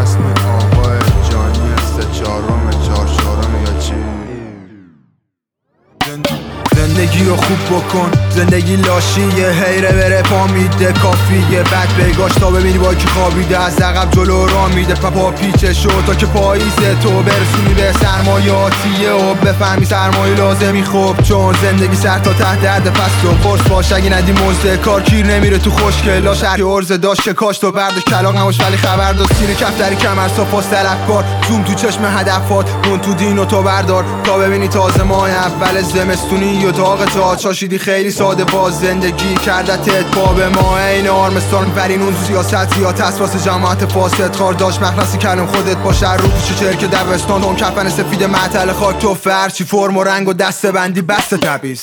اسم آقای جانی سه چهارم چهار یا چی؟ بکن. زندگی لاشیه حیره بره پا میده کافیه. بعد بگاش تا ببینی با کی خوابیده. از عقب جلو را میده. پا پیچه شو تا که پاییزه تو. برسونی به سرمایاتیه و بفهمی سرمایه لازمی. خوب چون زندگی سر تا ته درد پس تو فرس باش. اگه ندی مزده کار کیر نمیره تو خوشکلا شرکی ارزه داشت کاش تو برداشت. کلاق نماش ولی خبر داشت. سینه کفتری کمر صفاس کار زوم تو چشم هدفات مون تو دین و تو بردار. تا ببینی تازه ماه اول زمستونی و داغ تا چاشیدی خیلی ساده باز زندگی کردت با به ما. این آرمستان برین اون سیاست. یا تسواس جماعت فاسد. خار داشت مخلصی کلم خودت باشه. رو چه چرک دبستان. اون کفن سفید معتل خاک تو فرچی فرم و رنگ و دست بندی بست تبیز